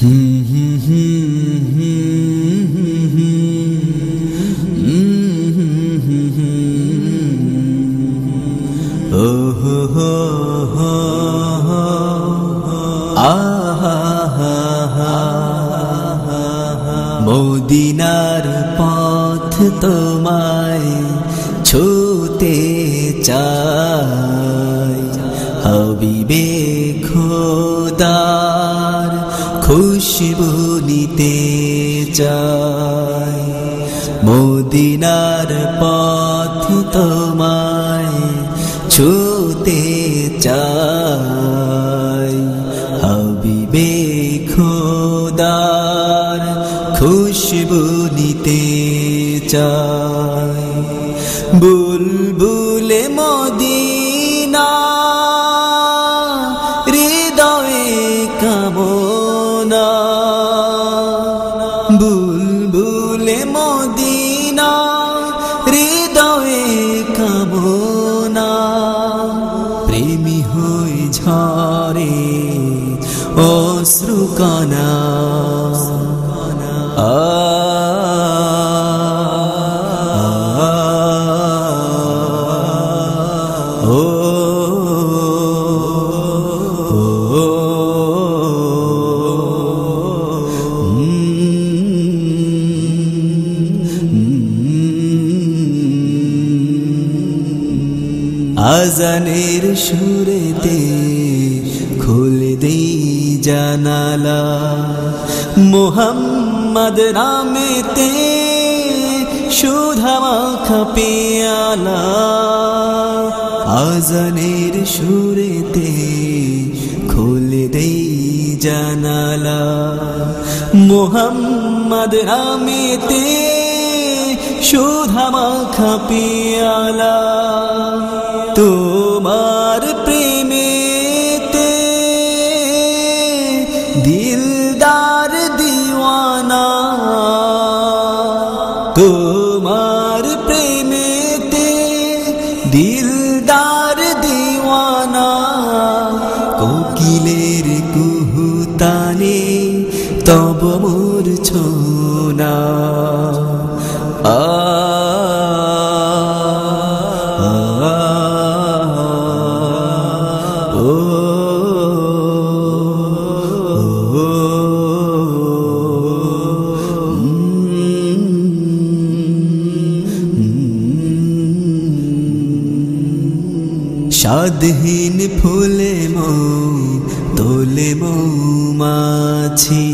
মদিনার পথ তোমায় ছুতে চাই। হবিবে খোদার খুশবু নিতে চাই। মদিনার পথ তোমায় ছুতে চাই। হবিবে খোদার খুশবু নিতে চাই। বুলবুলে মদিনা বুলবুলে মদিনা হৃদয়ে কামনা। প্রেমী হয়ে ঝরে অশ্রুকণা আজানের সুরেতে খুলে দেই জানালা। মোহাম্মদ রামেতে সুধামা খাপিয়ালা আজানের সুরেতে খুলে দেই জানালা। মোহাম্মদ রামেতে সুধামা খাপিয়ালা তোমার প্রেমেতে দিলদার দিওয়ানা কোকিলের কুহুতানে তব মোর ছোনা আ স্বাদহীন ফুলে মৌ তোলে মৌমাছি।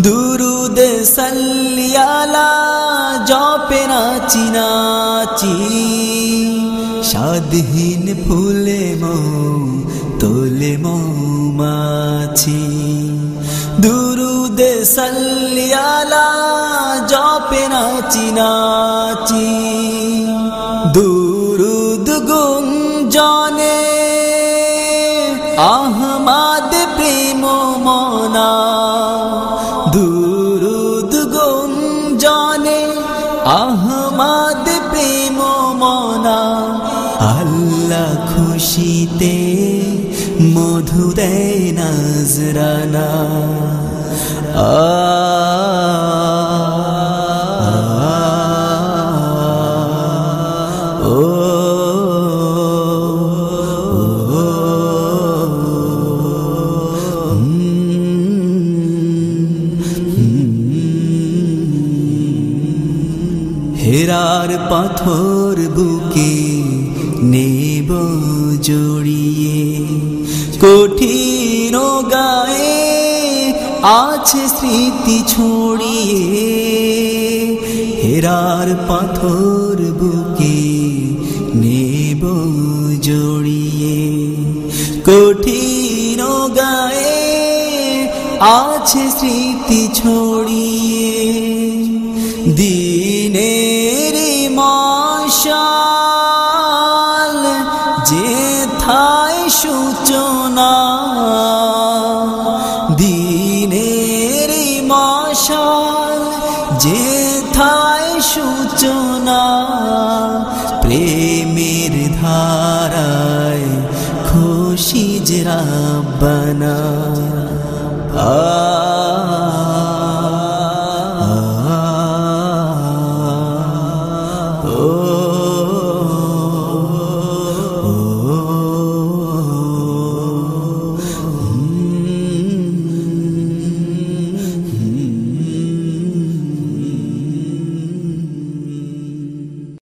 দুরুদে সাল্লিয়ালা জপে নাচি নাচি। স্বাদহীন ফুলে মৌ তোলে মৌমাছি। দুরুদে সাল্লিয়ালা জপে নাচি নাচি। দুরুদ দুরুদ গুঞ্জনে আহমাদ প্রেম মনা। আল্লাহ খুশিতে মধু দেয় নজরানা। হেরার পাথর বুকে নেব জড়িয়ে। কঠিন গায়ে আছে স্মৃতি ছড়িয়ে। হেরার পাথর বুকে নেব জড়িয়ে। কঠিন গায়ে আছে স্মৃতি ছড়িয়ে। সূচনা। দিনের মশাল যে থায় সূচনা প্রেমের ধারায় খুশি যে রাব্বানা। আ